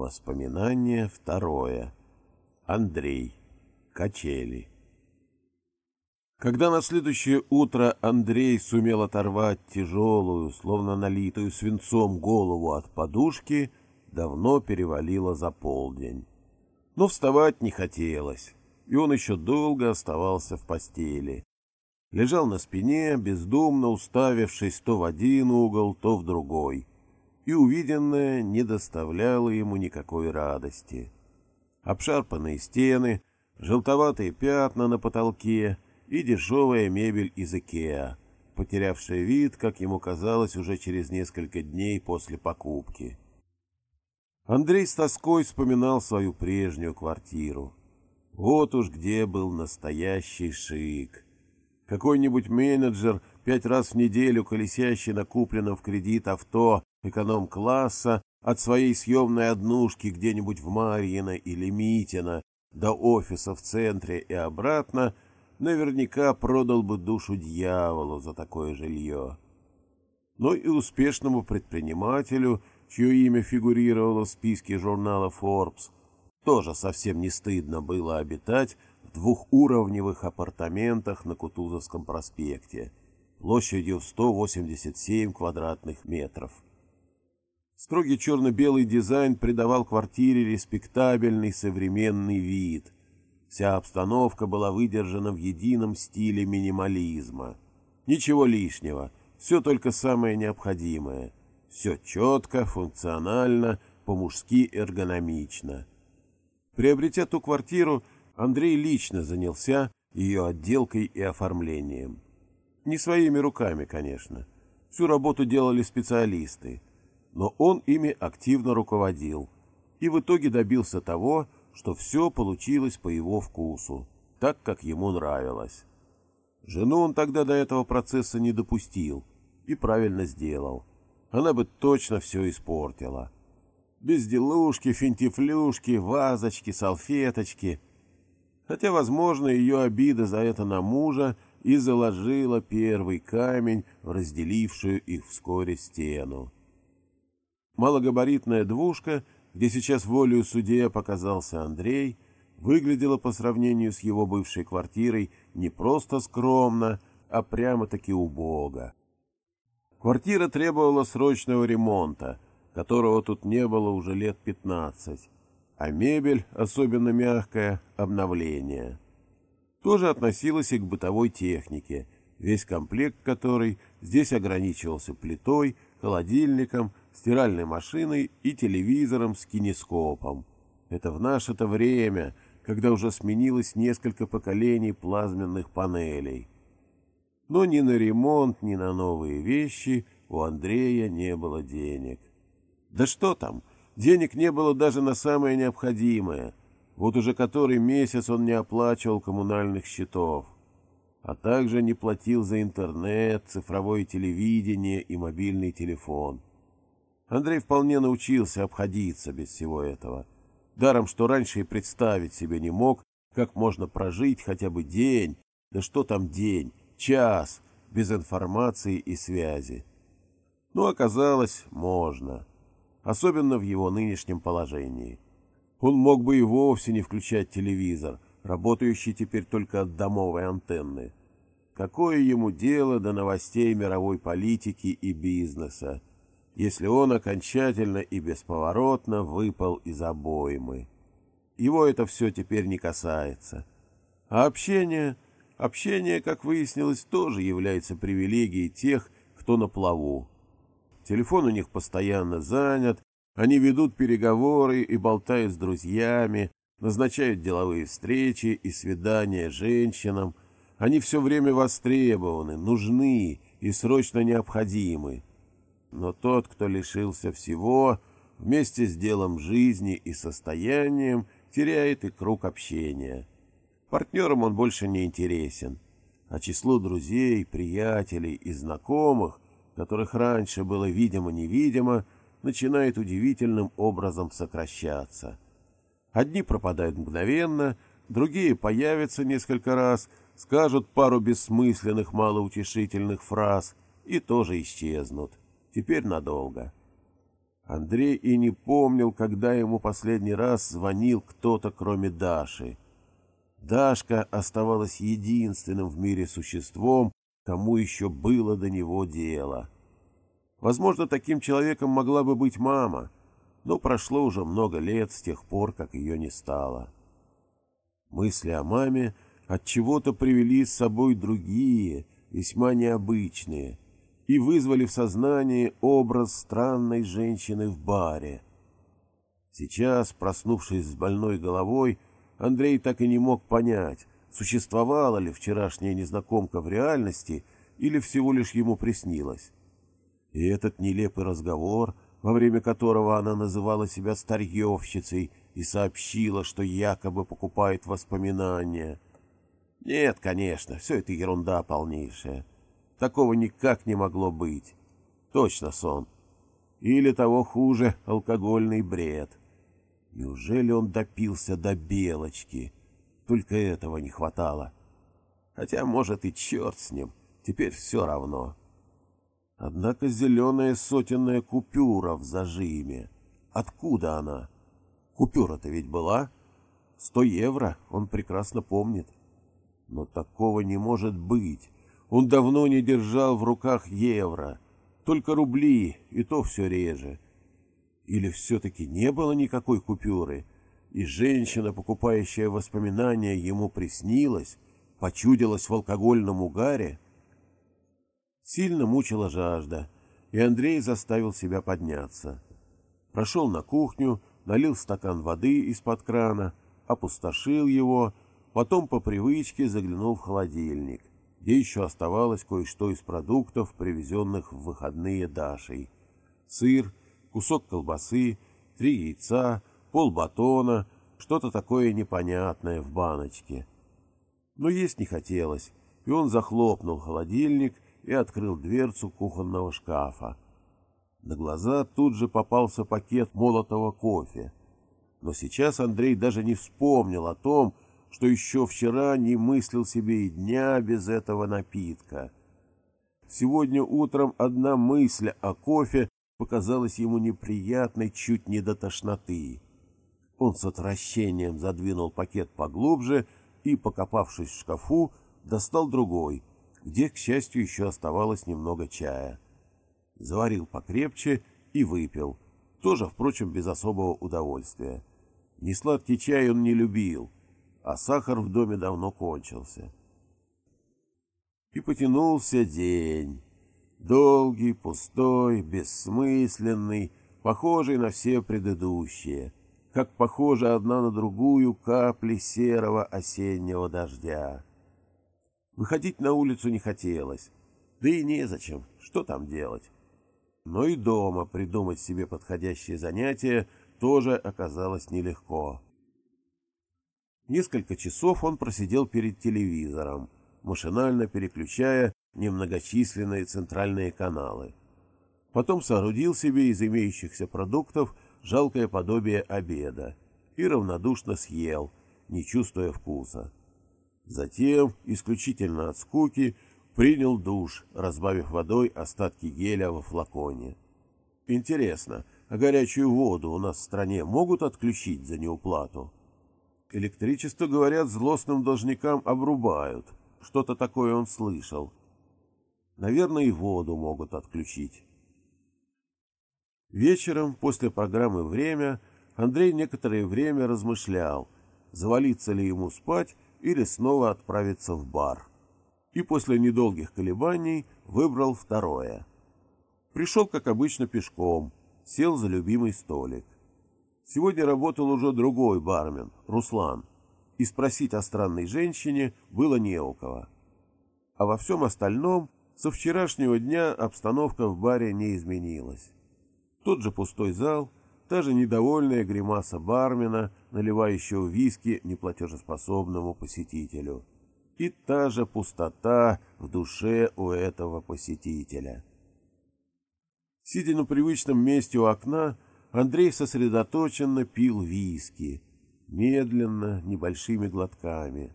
Воспоминание второе. Андрей. Качели. Когда на следующее утро Андрей сумел оторвать тяжелую, словно налитую свинцом голову от подушки, давно перевалило за полдень. Но вставать не хотелось, и он еще долго оставался в постели. Лежал на спине, бездумно уставившись то в один угол, то в другой, и увиденное не доставляло ему никакой радости. Обшарпанные стены, желтоватые пятна на потолке — и дешевая мебель из Икеа, потерявшая вид, как ему казалось, уже через несколько дней после покупки. Андрей с тоской вспоминал свою прежнюю квартиру. Вот уж где был настоящий шик. Какой-нибудь менеджер, пять раз в неделю колесящий на купленном в кредит авто эконом-класса от своей съемной однушки где-нибудь в Марьино или Митино до офиса в центре и обратно — наверняка продал бы душу дьяволу за такое жилье. Но и успешному предпринимателю, чье имя фигурировало в списке журнала Forbes, тоже совсем не стыдно было обитать в двухуровневых апартаментах на Кутузовском проспекте, площадью в 187 квадратных метров. Строгий черно-белый дизайн придавал квартире респектабельный современный вид – Вся обстановка была выдержана в едином стиле минимализма. Ничего лишнего, все только самое необходимое. Все четко, функционально, по-мужски эргономично. Приобретя ту квартиру, Андрей лично занялся ее отделкой и оформлением. Не своими руками, конечно. Всю работу делали специалисты. Но он ими активно руководил. И в итоге добился того, что все получилось по его вкусу, так, как ему нравилось. Жену он тогда до этого процесса не допустил и правильно сделал. Она бы точно все испортила. Безделушки, финтифлюшки, вазочки, салфеточки. Хотя, возможно, ее обида за это на мужа и заложила первый камень разделившую их вскоре стену. Малогабаритная двушка — где сейчас волею судья показался Андрей, выглядела по сравнению с его бывшей квартирой не просто скромно, а прямо-таки убого. Квартира требовала срочного ремонта, которого тут не было уже лет пятнадцать, а мебель, особенно мягкая, обновление. Тоже относилась и к бытовой технике, весь комплект которой здесь ограничивался плитой, холодильником стиральной машиной и телевизором с кинескопом. Это в наше-то время, когда уже сменилось несколько поколений плазменных панелей. Но ни на ремонт, ни на новые вещи у Андрея не было денег. Да что там, денег не было даже на самое необходимое. Вот уже который месяц он не оплачивал коммунальных счетов, а также не платил за интернет, цифровое телевидение и мобильный телефон. Андрей вполне научился обходиться без всего этого. Даром, что раньше и представить себе не мог, как можно прожить хотя бы день, да что там день, час, без информации и связи. Но оказалось, можно. Особенно в его нынешнем положении. Он мог бы и вовсе не включать телевизор, работающий теперь только от домовой антенны. Какое ему дело до новостей мировой политики и бизнеса? Если он окончательно и бесповоротно выпал из обоймы. Его это все теперь не касается. А общение, общение, как выяснилось, тоже является привилегией тех, кто на плаву. Телефон у них постоянно занят, они ведут переговоры и болтают с друзьями, назначают деловые встречи и свидания женщинам. Они все время востребованы, нужны и срочно необходимы. Но тот, кто лишился всего, вместе с делом жизни и состоянием, теряет и круг общения. Партнерам он больше не интересен, а число друзей, приятелей и знакомых, которых раньше было видимо-невидимо, начинает удивительным образом сокращаться. Одни пропадают мгновенно, другие появятся несколько раз, скажут пару бессмысленных малоутешительных фраз и тоже исчезнут теперь надолго. Андрей и не помнил, когда ему последний раз звонил кто-то, кроме Даши. Дашка оставалась единственным в мире существом, кому еще было до него дело. Возможно, таким человеком могла бы быть мама, но прошло уже много лет с тех пор, как ее не стало. Мысли о маме от чего-то привели с собой другие, весьма необычные, и вызвали в сознании образ странной женщины в баре. Сейчас, проснувшись с больной головой, Андрей так и не мог понять, существовала ли вчерашняя незнакомка в реальности или всего лишь ему приснилось. И этот нелепый разговор, во время которого она называла себя старьевщицей и сообщила, что якобы покупает воспоминания. Нет, конечно, все это ерунда полнейшая. Такого никак не могло быть. Точно сон. Или того хуже, алкогольный бред. Неужели он допился до белочки? Только этого не хватало. Хотя, может, и черт с ним. Теперь все равно. Однако зеленая сотенная купюра в зажиме. Откуда она? Купюра-то ведь была. Сто евро, он прекрасно помнит. Но такого не может быть. Он давно не держал в руках евро. Только рубли, и то все реже. Или все-таки не было никакой купюры, и женщина, покупающая воспоминания, ему приснилась, почудилась в алкогольном угаре? Сильно мучила жажда, и Андрей заставил себя подняться. Прошел на кухню, налил стакан воды из-под крана, опустошил его, потом по привычке заглянул в холодильник, где еще оставалось кое-что из продуктов, привезенных в выходные Дашей. Сыр, кусок колбасы, три яйца, полбатона, что-то такое непонятное в баночке. Но есть не хотелось, и он захлопнул холодильник и открыл дверцу кухонного шкафа. На глаза тут же попался пакет молотого кофе. Но сейчас Андрей даже не вспомнил о том, что еще вчера не мыслил себе и дня без этого напитка. Сегодня утром одна мысль о кофе показалась ему неприятной чуть не до тошноты. Он с отвращением задвинул пакет поглубже и, покопавшись в шкафу, достал другой, где, к счастью, еще оставалось немного чая. Заварил покрепче и выпил, тоже, впрочем, без особого удовольствия. Несладкий чай он не любил, а сахар в доме давно кончился. И потянулся день. Долгий, пустой, бессмысленный, похожий на все предыдущие, как похожи одна на другую капли серого осеннего дождя. Выходить на улицу не хотелось, да и незачем, что там делать. Но и дома придумать себе подходящее занятие тоже оказалось нелегко. Несколько часов он просидел перед телевизором, машинально переключая немногочисленные центральные каналы. Потом соорудил себе из имеющихся продуктов жалкое подобие обеда и равнодушно съел, не чувствуя вкуса. Затем, исключительно от скуки, принял душ, разбавив водой остатки геля во флаконе. Интересно, а горячую воду у нас в стране могут отключить за неуплату? Электричество, говорят, злостным должникам обрубают. Что-то такое он слышал. Наверное, и воду могут отключить. Вечером, после программы «Время», Андрей некоторое время размышлял, завалиться ли ему спать или снова отправиться в бар. И после недолгих колебаний выбрал второе. Пришел, как обычно, пешком, сел за любимый столик. Сегодня работал уже другой бармен, Руслан, и спросить о странной женщине было не у кого. А во всем остальном со вчерашнего дня обстановка в баре не изменилась. Тот же пустой зал, та же недовольная гримаса бармена, наливающего виски неплатежеспособному посетителю. И та же пустота в душе у этого посетителя. Сидя на привычном месте у окна, Андрей сосредоточенно пил виски, медленно, небольшими глотками.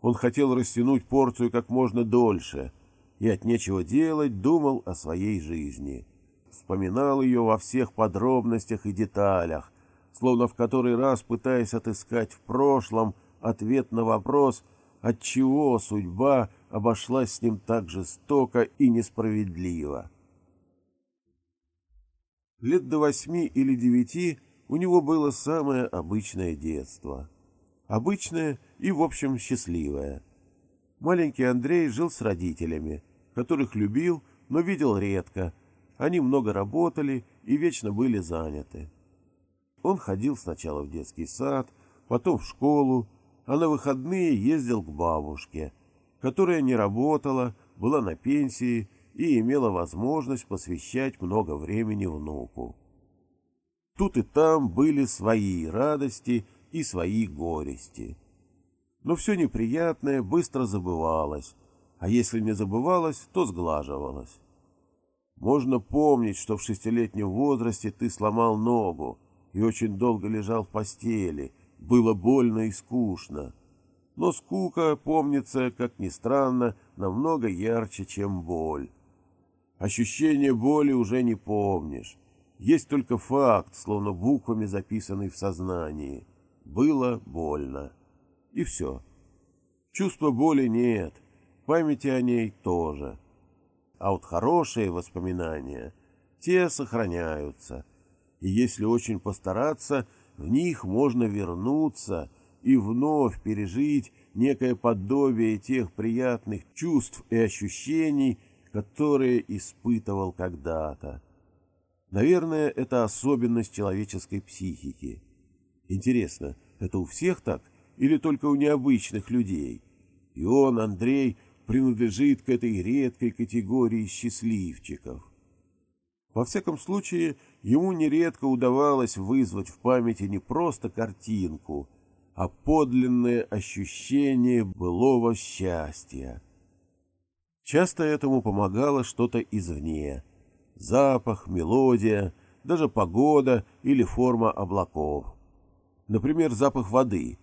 Он хотел растянуть порцию как можно дольше — и от нечего делать думал о своей жизни, вспоминал ее во всех подробностях и деталях, словно в который раз пытаясь отыскать в прошлом ответ на вопрос, отчего судьба обошлась с ним так жестоко и несправедливо. Лет до восьми или девяти у него было самое обычное детство. Обычное и, в общем, счастливое. Маленький Андрей жил с родителями, которых любил, но видел редко. Они много работали и вечно были заняты. Он ходил сначала в детский сад, потом в школу, а на выходные ездил к бабушке, которая не работала, была на пенсии и имела возможность посвящать много времени внуку. Тут и там были свои радости и свои горести. Но все неприятное быстро забывалось, а если не забывалось, то сглаживалось. Можно помнить, что в шестилетнем возрасте ты сломал ногу и очень долго лежал в постели, было больно и скучно. Но скука, помнится, как ни странно, намного ярче, чем боль. Ощущение боли уже не помнишь. Есть только факт, словно буквами записанный в сознании. Было больно. И все. Чувства боли нет, памяти о ней тоже. А вот хорошие воспоминания, те сохраняются. И если очень постараться, в них можно вернуться и вновь пережить некое подобие тех приятных чувств и ощущений, которые испытывал когда-то. Наверное, это особенность человеческой психики. Интересно, это у всех так или только у необычных людей? И он, Андрей, принадлежит к этой редкой категории счастливчиков. Во всяком случае, ему нередко удавалось вызвать в памяти не просто картинку, а подлинное ощущение былого счастья. Часто этому помогало что-то извне — запах, мелодия, даже погода или форма облаков. Например, запах воды,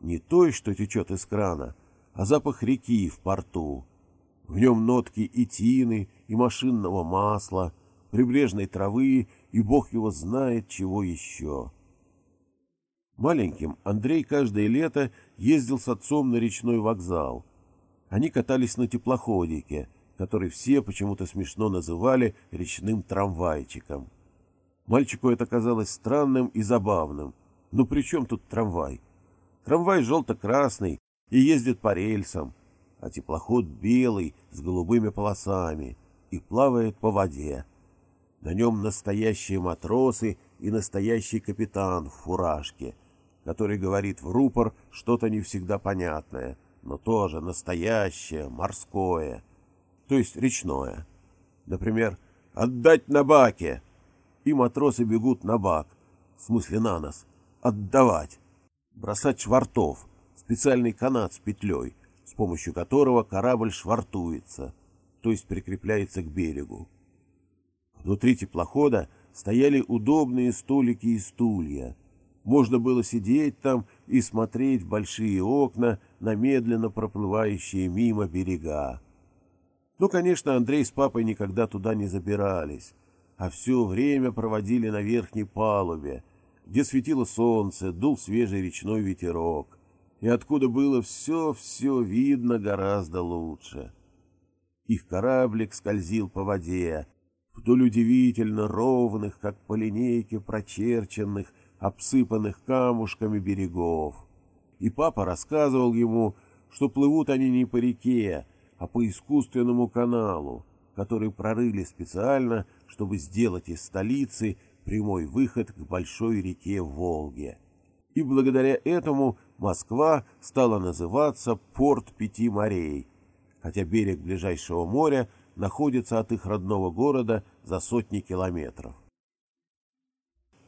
не той, что течет из крана, а запах реки в порту. В нем нотки и тины, и машинного масла, прибрежной травы, и бог его знает чего еще. Маленьким Андрей каждое лето ездил с отцом на речной вокзал. Они катались на теплоходике, который все почему-то смешно называли речным трамвайчиком. Мальчику это казалось странным и забавным. Ну при чем тут трамвай? Трамвай желто-красный и ездит по рельсам, а теплоход белый с голубыми полосами и плавает по воде. На нем настоящие матросы и настоящий капитан в фуражке — который говорит в рупор что-то не всегда понятное, но тоже настоящее, морское, то есть речное. Например, «отдать на баке», и матросы бегут на бак, в смысле на нос, «отдавать», бросать швартов, специальный канат с петлей, с помощью которого корабль швартуется, то есть прикрепляется к берегу. Внутри теплохода стояли удобные столики и стулья, можно было сидеть там и смотреть в большие окна на медленно проплывающие мимо берега. Ну, конечно, Андрей с папой никогда туда не забирались, а все время проводили на верхней палубе, где светило солнце, дул свежий речной ветерок, и откуда было все-все видно гораздо лучше. Их кораблик скользил по воде, вдоль удивительно ровных, как по линейке прочерченных, обсыпанных камушками берегов. И папа рассказывал ему, что плывут они не по реке, а по искусственному каналу, который прорыли специально, чтобы сделать из столицы прямой выход к большой реке Волге. И благодаря этому Москва стала называться «Порт Пяти морей», хотя берег ближайшего моря находится от их родного города за сотни километров.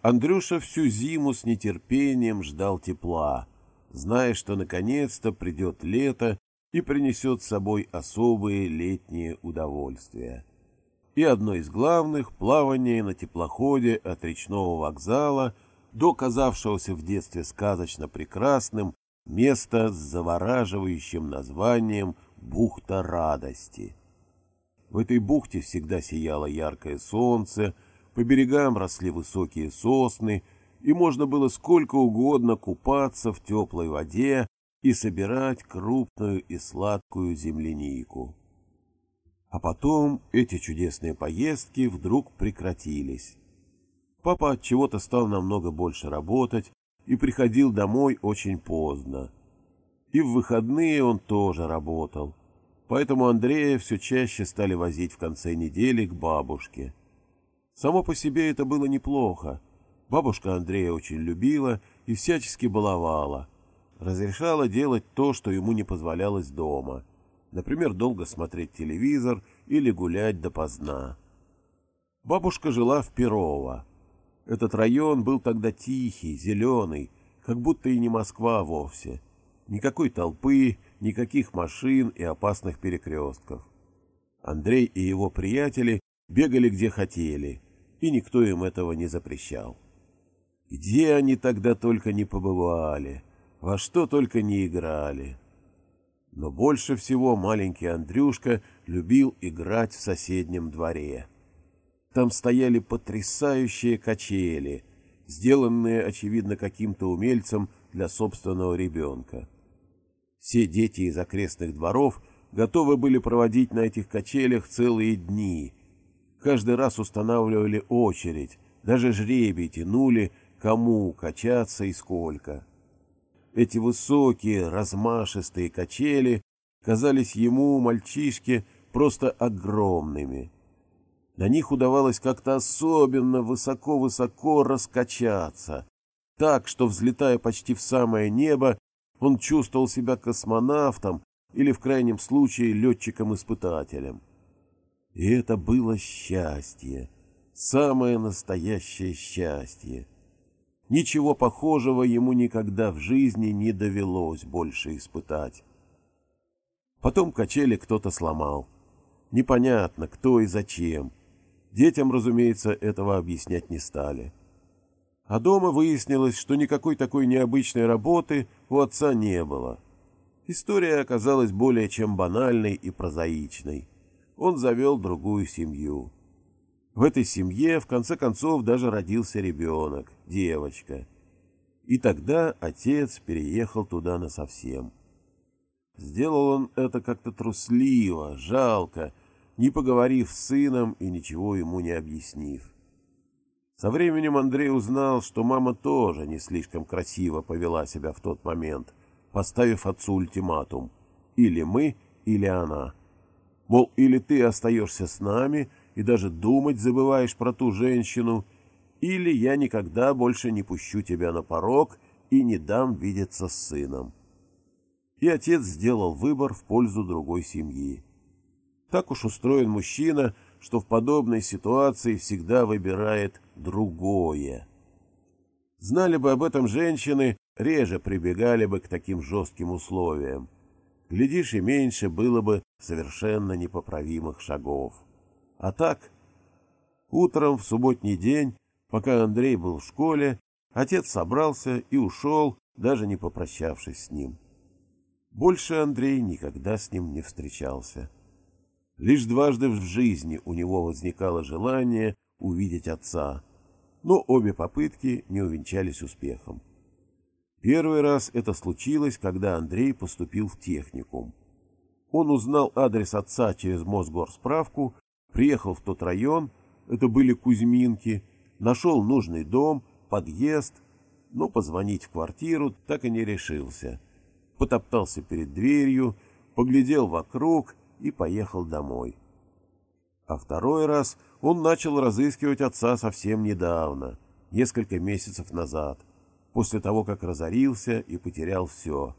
Андрюша всю зиму с нетерпением ждал тепла, зная, что наконец-то придет лето и принесет с собой особые летние удовольствия. И одно из главных — плавание на теплоходе от речного вокзала до казавшегося в детстве сказочно прекрасным места с завораживающим названием «Бухта радости». В этой бухте всегда сияло яркое солнце, по берегам росли высокие сосны, и можно было сколько угодно купаться в теплой воде и собирать крупную и сладкую землянику. А потом эти чудесные поездки вдруг прекратились. Папа от чего-то стал намного больше работать и приходил домой очень поздно. И в выходные он тоже работал. Поэтому Андрея все чаще стали возить в конце недели к бабушке. Само по себе это было неплохо. Бабушка Андрея очень любила и всячески баловала. Разрешала делать то, что ему не позволялось дома. Например, долго смотреть телевизор или гулять допоздна. Бабушка жила в Перово. Этот район был тогда тихий, зеленый, как будто и не Москва вовсе. Никакой толпы, никаких машин и опасных перекрестков. Андрей и его приятели бегали где хотели, и никто им этого не запрещал. Где они тогда только не побывали, во что только не играли. Но больше всего маленький Андрюшка любил играть в соседнем дворе. Там стояли потрясающие качели, сделанные, очевидно, каким-то умельцем для собственного ребенка. Все дети из окрестных дворов готовы были проводить на этих качелях целые дни. Каждый раз устанавливали очередь, даже жребий тянули, кому качаться и сколько. Эти высокие, размашистые качели казались ему, мальчишке, просто огромными. На них удавалось как-то особенно высоко-высоко раскачаться, так, что, взлетая почти в самое небо, он чувствовал себя космонавтом или, в крайнем случае, летчиком-испытателем. И это было счастье, самое настоящее счастье. Ничего похожего ему никогда в жизни не довелось больше испытать. Потом качели кто-то сломал. Непонятно, кто и зачем. Детям, разумеется, этого объяснять не стали. А дома выяснилось, что никакой такой необычной работы у отца не было. История оказалась более чем банальной и прозаичной. Он завел другую семью. В этой семье, в конце концов, даже родился ребенок, девочка. И тогда отец переехал туда насовсем. Сделал он это как-то трусливо, жалко, не поговорив с сыном и ничего ему не объяснив. Со временем Андрей узнал, что мама тоже не слишком красиво повела себя в тот момент, поставив отцу ультиматум «или мы, или она». Мол, или ты остаешься с нами, и даже думать забываешь про ту женщину, или я никогда больше не пущу тебя на порог и не дам видеться с сыном. И отец сделал выбор в пользу другой семьи. Так уж устроен мужчина, что в подобной ситуации всегда выбирает другое. Знали бы об этом женщины, реже прибегали бы к таким жестким условиям. Глядишь, и меньше было бы совершенно непоправимых шагов. А так, утром в субботний день, пока Андрей был в школе, отец собрался и ушел, даже не попрощавшись с ним. Больше Андрей никогда с ним не встречался. Лишь дважды в жизни у него возникало желание увидеть отца, но обе попытки не увенчались успехом. Первый раз это случилось, когда Андрей поступил в техникум. Он узнал адрес отца через Мосгорсправку Приехал в тот район, это были Кузьминки, нашел нужный дом, подъезд, но позвонить в квартиру так и не решился. Потоптался перед дверью, поглядел вокруг и поехал домой. А второй раз он начал разыскивать отца совсем недавно, несколько месяцев назад, после того, как разорился и потерял все.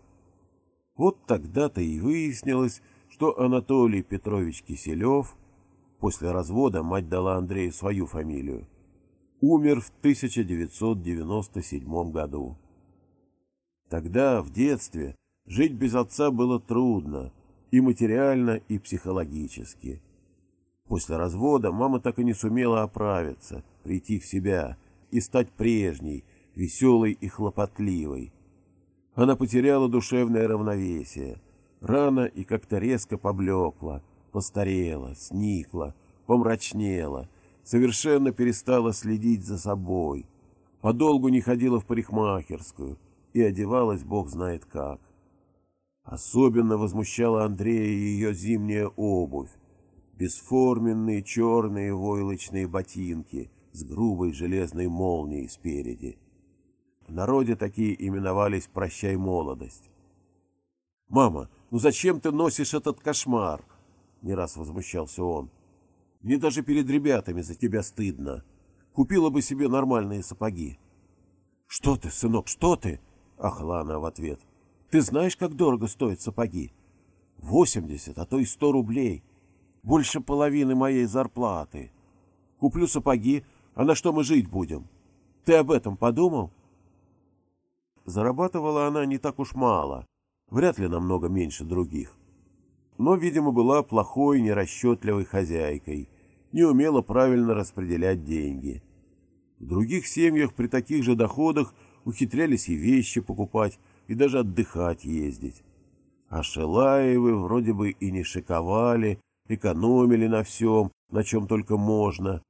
Вот тогда-то и выяснилось, что Анатолий Петрович Киселев — После развода мать дала Андрею свою фамилию. Умер в 1997 году. Тогда, в детстве, жить без отца было трудно, и материально, и психологически. После развода мама так и не сумела оправиться, прийти в себя и стать прежней, веселой и хлопотливой. Она потеряла душевное равновесие, рано и как-то резко поблекла, постарела, сникла, помрачнела, совершенно перестала следить за собой, подолгу не ходила в парикмахерскую и одевалась бог знает как. Особенно возмущала Андрея ее зимняя обувь, бесформенные черные войлочные ботинки с грубой железной молнией спереди. В народе такие именовались «прощай молодость». «Мама, ну зачем ты носишь этот кошмар?» — не раз возмущался он. «Мне даже перед ребятами за тебя стыдно. Купила бы себе нормальные сапоги». «Что ты, сынок, что ты?» — ахла она в ответ. «Ты знаешь, как дорого стоят сапоги? Восемьдесят, а то и сто рублей. Больше половины моей зарплаты. Куплю сапоги, а на что мы жить будем? Ты об этом подумал?» Зарабатывала она не так уж мало, вряд ли намного меньше других но, видимо, была плохой, нерасчетливой хозяйкой, не умела правильно распределять деньги. В других семьях при таких же доходах ухитрялись и вещи покупать, и даже отдыхать ездить. А Шелаевы вроде бы и не шиковали, экономили на всем, на чем только можно,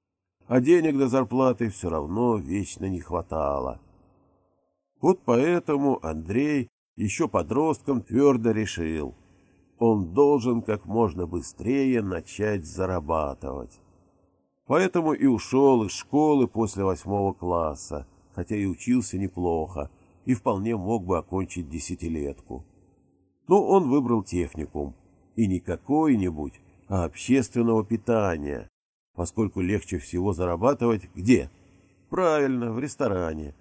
а денег до зарплаты все равно вечно не хватало. Вот поэтому Андрей еще подростком твердо решил – он должен как можно быстрее начать зарабатывать. Поэтому и ушел из школы после восьмого класса, хотя и учился неплохо, и вполне мог бы окончить десятилетку. Но он выбрал техникум, и не какой-нибудь, а общественного питания, поскольку легче всего зарабатывать где? Правильно, в ресторане.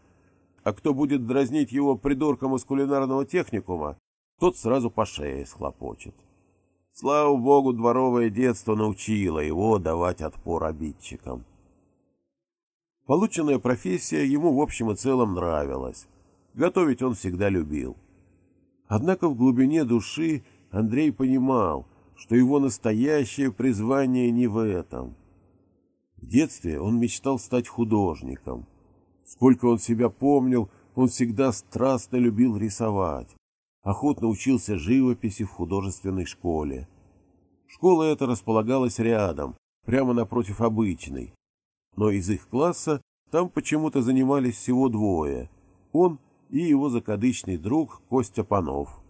А кто будет дразнить его придурком из кулинарного техникума, тот сразу по шее схлопочет. Слава богу, дворовое детство научило его давать отпор обидчикам. Полученная профессия ему в общем и целом нравилась. Готовить он всегда любил. Однако в глубине души Андрей понимал, что его настоящее призвание не в этом. В детстве он мечтал стать художником. Сколько он себя помнил, он всегда страстно любил рисовать охотно учился живописи в художественной школе. Школа эта располагалась рядом, прямо напротив обычной. Но из их класса там почему-то занимались всего двое — он и его закадычный друг Костя Панов.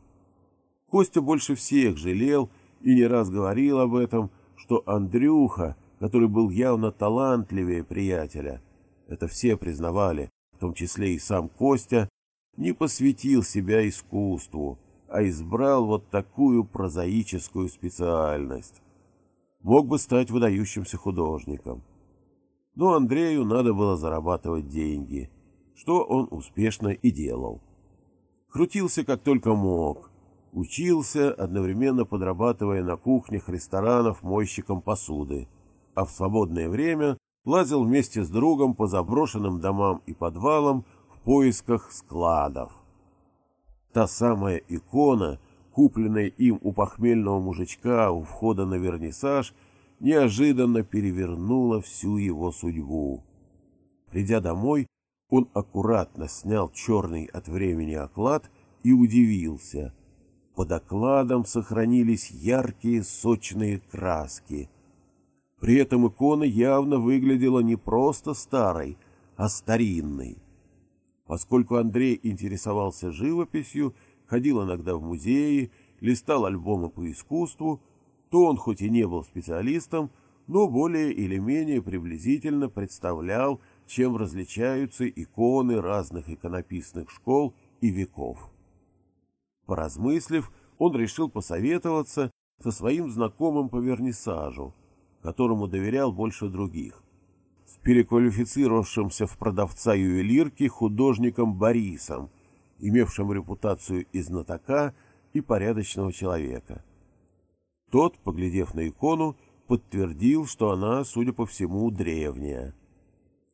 Костя больше всех жалел и не раз говорил об этом, что Андрюха, который был явно талантливее приятеля, это все признавали, в том числе и сам Костя, не посвятил себя искусству, а избрал вот такую прозаическую специальность. Мог бы стать выдающимся художником. Но Андрею надо было зарабатывать деньги, что он успешно и делал. Крутился как только мог, учился, одновременно подрабатывая на кухнях ресторанов мойщиком посуды, а в свободное время лазил вместе с другом по заброшенным домам и подвалам поисках складов. Та самая икона, купленная им у похмельного мужичка у входа на вернисаж, неожиданно перевернула всю его судьбу. Придя домой, он аккуратно снял черный от времени оклад и удивился. Под окладом сохранились яркие сочные краски. При этом икона явно выглядела не просто старой, а старинной. Поскольку Андрей интересовался живописью, ходил иногда в музеи, листал альбомы по искусству, то он хоть и не был специалистом, но более или менее приблизительно представлял, чем различаются иконы разных иконописных школ и веков. Поразмыслив, он решил посоветоваться со своим знакомым по вернисажу, которому доверял больше других с переквалифицировавшимся в продавца ювелирки художником Борисом, имевшим репутацию и знатока, и порядочного человека. Тот, поглядев на икону, подтвердил, что она, судя по всему, древняя.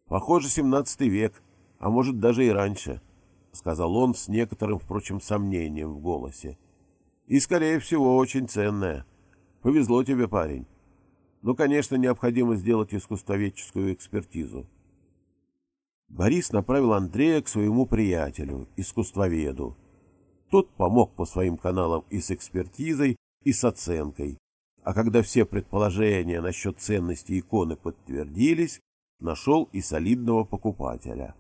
«Похоже, семнадцатый век, а может, даже и раньше», — сказал он с некоторым, впрочем, сомнением в голосе. «И, скорее всего, очень ценная. Повезло тебе, парень. Но, конечно, необходимо сделать искусствоведческую экспертизу. Борис направил Андрея к своему приятелю, искусствоведу. Тот помог по своим каналам и с экспертизой, и с оценкой, А когда все предположения насчет ценности иконы подтвердились, нашел и солидного покупателя.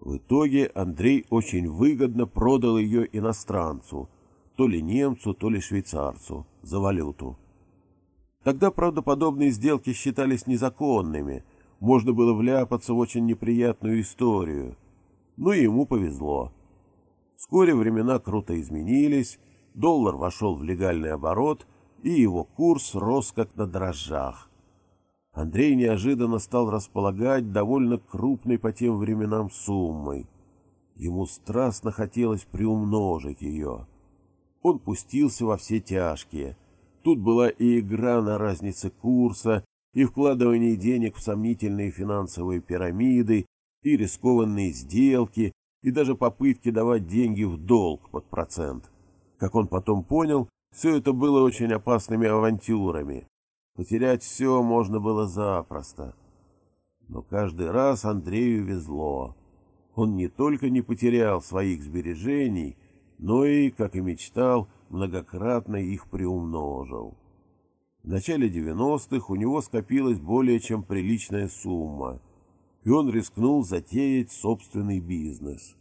В итоге Андрей очень выгодно продал ее иностранцу, то ли немцу, то ли швейцарцу, за валюту. Тогда правдоподобные сделки считались незаконными, можно было вляпаться в очень неприятную историю. Ну и ему повезло. Вскоре времена круто изменились, доллар вошел в легальный оборот, и его курс рос как на дрожжах. Андрей неожиданно стал располагать довольно крупной по тем временам суммой. Ему страстно хотелось приумножить ее. Он пустился во все тяжкие. Тут была и игра на разнице курса, и вкладывание денег в сомнительные финансовые пирамиды, и рискованные сделки, и даже попытки давать деньги в долг под процент. Как он потом понял, все это было очень опасными авантюрами. Потерять все можно было запросто. Но каждый раз Андрею везло. Он не только не потерял своих сбережений, но и, как и мечтал, многократно их приумножил. В начале 90-х у него скопилась более чем приличная сумма, и он рискнул затеять собственный бизнес.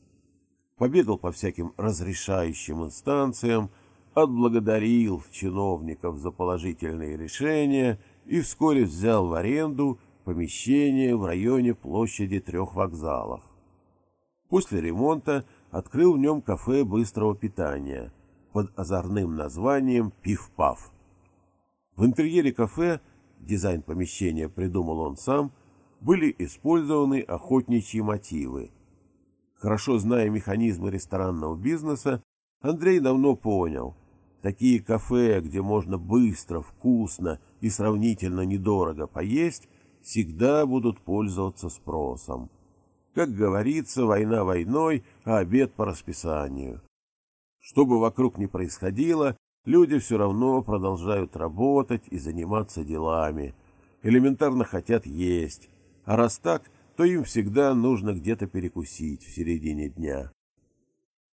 Побегал по всяким разрешающим инстанциям, отблагодарил чиновников за положительные решения и вскоре взял в аренду помещение в районе площади трех вокзалов. После ремонта открыл в нем кафе быстрого питания под озорным названием «Пиф-паф». В интерьере кафе, дизайн помещения придумал он сам, были использованы охотничьи мотивы. Хорошо зная механизмы ресторанного бизнеса, Андрей давно понял – Такие кафе, где можно быстро, вкусно и сравнительно недорого поесть, всегда будут пользоваться спросом. Как говорится, война войной, а обед по расписанию. Что бы вокруг ни происходило, люди все равно продолжают работать и заниматься делами. Элементарно хотят есть, а раз так, то им всегда нужно где-то перекусить в середине дня.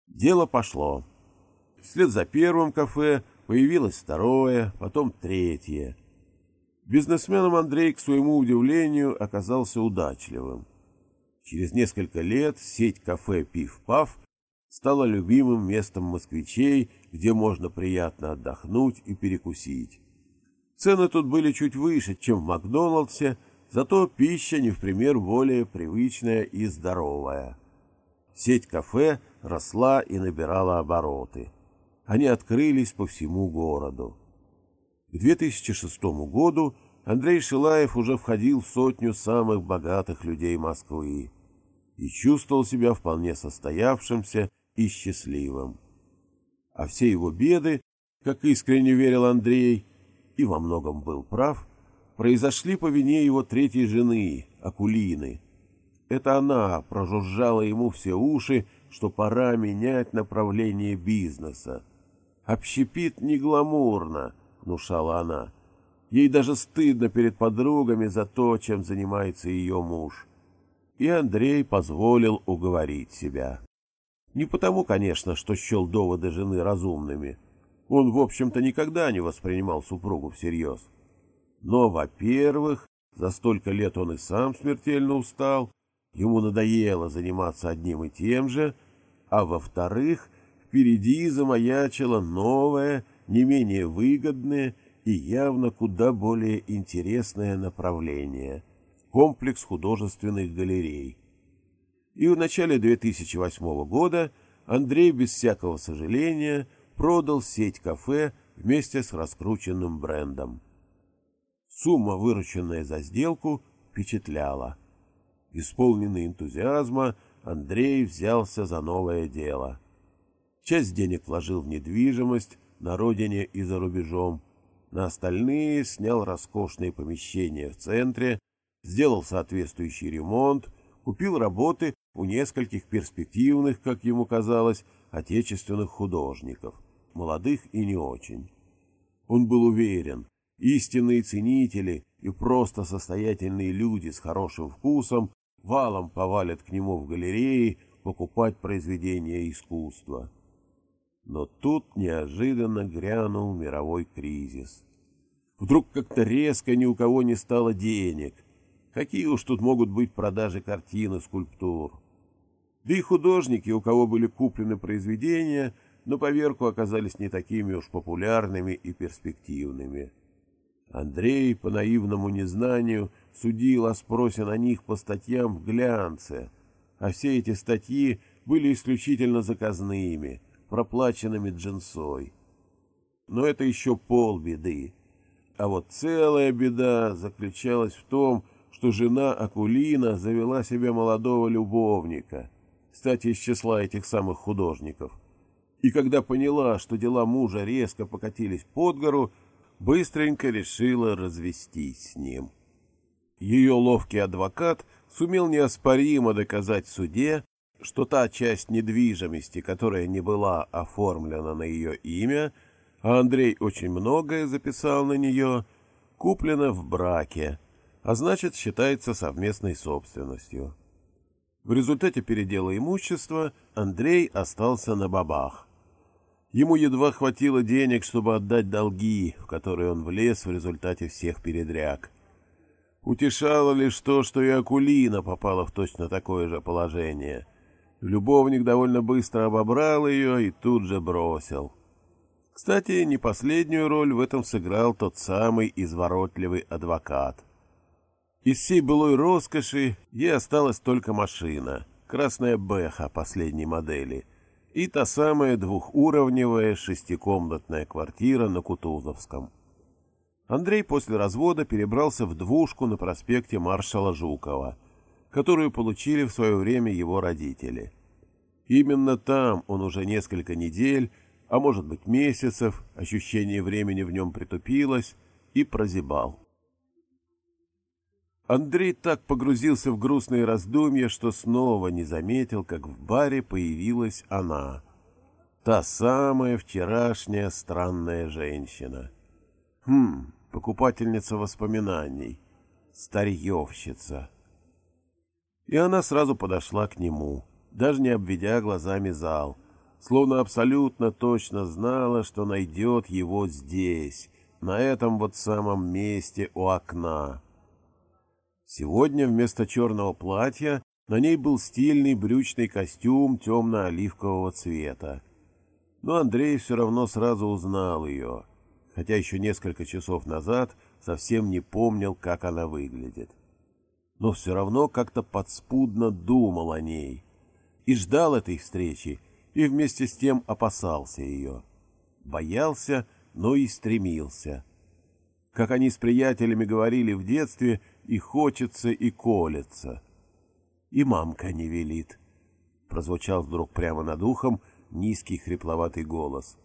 Дело пошло. Вслед за первым кафе появилось второе, потом третье. Бизнесменом Андрей, к своему удивлению, оказался удачливым. Через несколько лет сеть кафе «Пив-Пав» стала любимым местом москвичей, где можно приятно отдохнуть и перекусить. Цены тут были чуть выше, чем в Макдоналдсе, зато пища не в пример более привычная и здоровая. Сеть кафе росла и набирала обороты они открылись по всему городу. К 2006 году Андрей Шилаев уже входил в сотню самых богатых людей Москвы и чувствовал себя вполне состоявшимся и счастливым. А все его беды, как искренне верил Андрей, и во многом был прав, произошли по вине его третьей жены, Акулины. Это она прожужжала ему все уши, что пора менять направление бизнеса, «Общепит не гламурно», — внушала она. Ей даже стыдно перед подругами за то, чем занимается ее муж. И Андрей позволил уговорить себя. Не потому, конечно, что счел доводы жены разумными. Он, в общем-то, никогда не воспринимал супругу всерьез. Но, во-первых, за столько лет он и сам смертельно устал, ему надоело заниматься одним и тем же, а во-вторых, впереди замаячило новое, не менее выгодное и явно куда более интересное направление – комплекс художественных галерей. И в начале 2008 года Андрей без всякого сожаления продал сеть кафе вместе с раскрученным брендом. Сумма, вырученная за сделку, впечатляла. Исполненный энтузиазма, Андрей взялся за новое дело – часть денег вложил в недвижимость на родине и за рубежом, на остальные снял роскошные помещения в центре, сделал соответствующий ремонт, купил работы у нескольких перспективных, как ему казалось, отечественных художников, молодых и не очень. Он был уверен, истинные ценители и просто состоятельные люди с хорошим вкусом валом повалят к нему в галереи покупать произведения искусства. Но тут неожиданно грянул мировой кризис. Вдруг как-то резко ни у кого не стало денег. Какие уж тут могут быть продажи картин и скульптур. Да и художники, у кого были куплены произведения, на поверку оказались не такими уж популярными и перспективными. Андрей, по наивному незнанию, судил о спросе на них по статьям в глянце, а все эти статьи были исключительно заказными, проплаченными джинсой. Но это еще полбеды. А вот целая беда заключалась в том, что жена Акулина завела себе молодого любовника, кстати, из числа этих самых художников. И когда поняла, что дела мужа резко покатились под гору, быстренько решила развестись с ним. Ее ловкий адвокат сумел неоспоримо доказать суде, что та часть недвижимости, которая не была оформлена на ее имя, а Андрей очень многое записал на нее, куплена в браке, а значит считается совместной собственностью. В результате передела имущества Андрей остался на бабах. Ему едва хватило денег, чтобы отдать долги, в которые он влез в результате всех передряг. Утешало лишь то, что и Акулина попала в точно такое же положение. Любовник довольно быстро обобрал ее и тут же бросил. Кстати, не последнюю роль в этом сыграл тот самый изворотливый адвокат. Из всей былой роскоши ей осталась только машина, красная Бэха последней модели — и та самая двухуровневая шестикомнатная квартира на Кутузовском. Андрей после развода перебрался в двушку на проспекте маршала Жукова, которую получили в свое время его родители. Именно там он уже несколько недель, а может быть месяцев, ощущение времени в нем притупилось, и прозябал. Андрей так погрузился в грустные раздумья, что снова не заметил, как в баре появилась она. Та самая вчерашняя странная женщина. Хм, покупательница воспоминаний, старьевщица. И она сразу подошла к нему, даже не обведя глазами зал, словно абсолютно точно знала, что найдет его здесь, на этом вот самом месте у окна. Сегодня вместо черного платья на ней был стильный брючный костюм темно-оливкового цвета. Но Андрей все равно сразу узнал ее, хотя еще несколько часов назад совсем не помнил, как она выглядит. Но все равно как-то подспудно думал о ней и ждал этой встречи, и вместе с тем опасался ее. Боялся, но и стремился. Как они с приятелями говорили в детстве — и хочется, и колется. И мамка не велит. Прозвучал вдруг прямо над ухом низкий хрипловатый голос.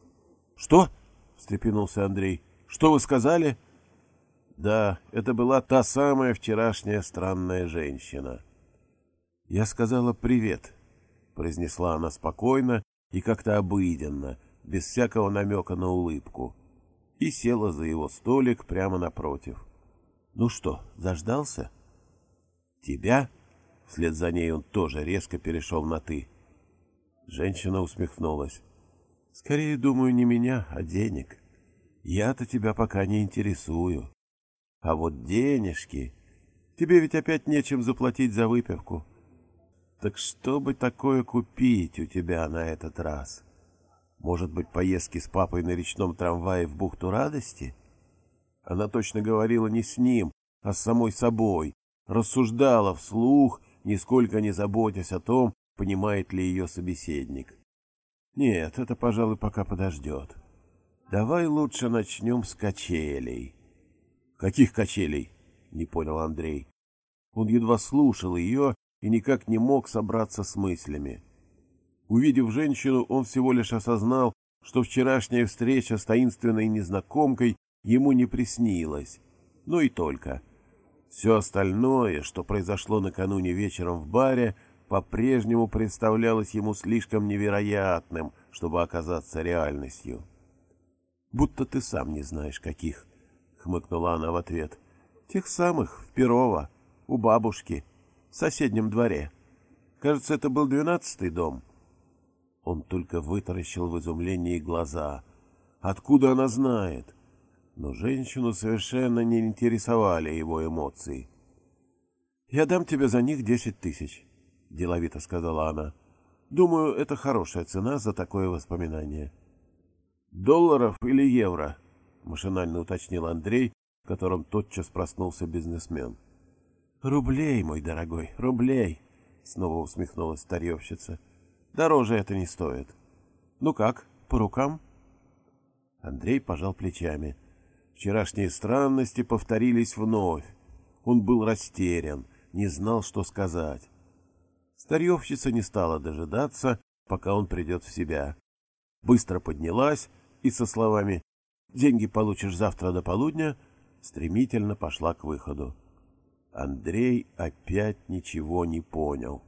«Что?» — встрепенулся Андрей. «Что вы сказали?» «Да, это была та самая вчерашняя странная женщина». «Я сказала привет», — произнесла она спокойно и как-то обыденно, без всякого намека на улыбку, и села за его столик прямо напротив. — ну что, заждался? Тебя? Вслед за ней он тоже резко перешел на «ты». Женщина усмехнулась. Скорее, думаю, не меня, а денег. Я-то тебя пока не интересую. А вот денежки... Тебе ведь опять нечем заплатить за выпивку. Так что бы такое купить у тебя на этот раз? Может быть, поездки с папой на речном трамвае в бухту радости? — она точно говорила не с ним, а с самой собой, рассуждала вслух, нисколько не заботясь о том, понимает ли ее собеседник. Нет, это, пожалуй, пока подождет. Давай лучше начнем с качелей. Каких качелей? Не понял Андрей. Он едва слушал ее и никак не мог собраться с мыслями. Увидев женщину, он всего лишь осознал, что вчерашняя встреча с таинственной незнакомкой ему не приснилось. Ну и только. Все остальное, что произошло накануне вечером в баре, по-прежнему представлялось ему слишком невероятным, чтобы оказаться реальностью. «Будто ты сам не знаешь, каких», — хмыкнула она в ответ. «Тех самых, в Перово, у бабушки, в соседнем дворе. Кажется, это был двенадцатый дом». Он только вытаращил в изумлении глаза. «Откуда она знает?» Но женщину совершенно не интересовали его эмоции. «Я дам тебе за них десять тысяч», — деловито сказала она. «Думаю, это хорошая цена за такое воспоминание». «Долларов или евро?» — машинально уточнил Андрей, в котором тотчас проснулся бизнесмен. «Рублей, мой дорогой, рублей!» — снова усмехнулась старьевщица. «Дороже это не стоит. Ну как, по рукам?» Андрей пожал плечами. Вчерашние странности повторились вновь. Он был растерян, не знал, что сказать. Старьевщица не стала дожидаться, пока он придет в себя. Быстро поднялась и со словами «Деньги получишь завтра до полудня» стремительно пошла к выходу. Андрей опять ничего не понял.